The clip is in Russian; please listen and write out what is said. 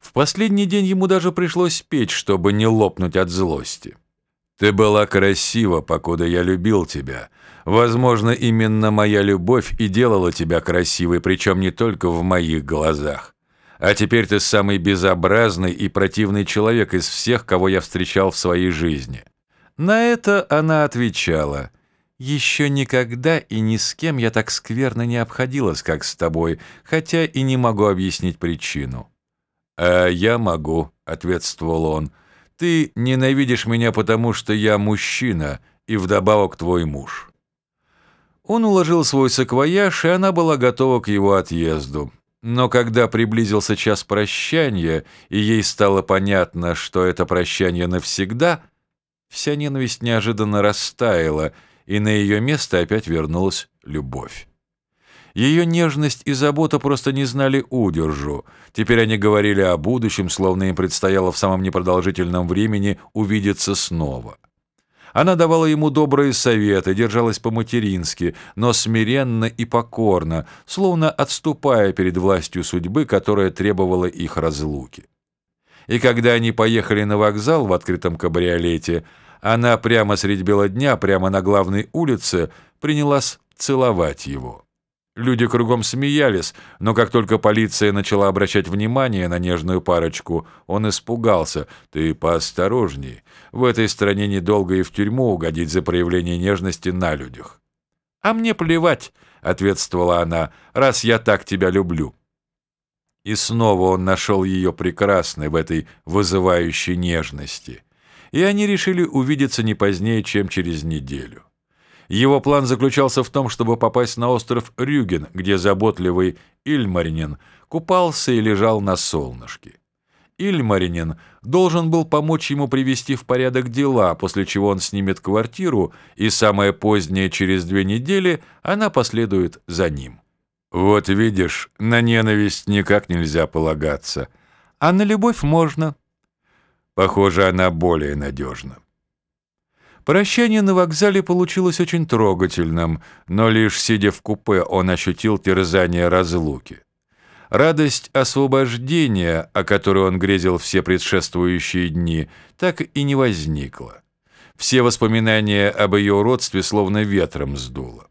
В последний день ему даже пришлось петь, чтобы не лопнуть от злости. «Ты была красива, покуда я любил тебя. Возможно, именно моя любовь и делала тебя красивой, причем не только в моих глазах. А теперь ты самый безобразный и противный человек из всех, кого я встречал в своей жизни». На это она отвечала – еще никогда и ни с кем я так скверно не обходилась, как с тобой, хотя и не могу объяснить причину». «А я могу», — ответствовал он. «Ты ненавидишь меня, потому что я мужчина и вдобавок твой муж». Он уложил свой саквояж, и она была готова к его отъезду. Но когда приблизился час прощания, и ей стало понятно, что это прощание навсегда, вся ненависть неожиданно растаяла — и на ее место опять вернулась любовь. Ее нежность и забота просто не знали удержу. Теперь они говорили о будущем, словно им предстояло в самом непродолжительном времени увидеться снова. Она давала ему добрые советы, держалась по-матерински, но смиренно и покорно, словно отступая перед властью судьбы, которая требовала их разлуки. И когда они поехали на вокзал в открытом кабриолете, она прямо средь бела дня, прямо на главной улице, принялась целовать его. Люди кругом смеялись, но как только полиция начала обращать внимание на нежную парочку, он испугался. «Ты поосторожней. В этой стране недолго и в тюрьму угодить за проявление нежности на людях». «А мне плевать», — ответствовала она, — «раз я так тебя люблю». И снова он нашел ее прекрасной в этой вызывающей нежности — и они решили увидеться не позднее, чем через неделю. Его план заключался в том, чтобы попасть на остров Рюген, где заботливый Ильмаринин купался и лежал на солнышке. Ильмаринин должен был помочь ему привести в порядок дела, после чего он снимет квартиру, и самое позднее, через две недели, она последует за ним. «Вот видишь, на ненависть никак нельзя полагаться, а на любовь можно», Похоже, она более надежна. Прощание на вокзале получилось очень трогательным, но лишь сидя в купе он ощутил терзание разлуки. Радость освобождения, о которой он грезил все предшествующие дни, так и не возникла. Все воспоминания об ее уродстве словно ветром сдуло.